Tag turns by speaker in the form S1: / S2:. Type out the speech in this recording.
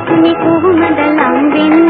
S1: දාර පිඟුරු වගවල තුනි කොහොමද ලම් වෙන්නේ